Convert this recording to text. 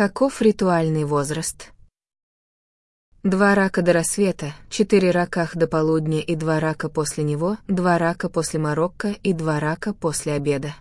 Каков ритуальный возраст? Два рака до рассвета, четыре раках до полудня и два рака после него, два рака после Марокко и два рака после обеда.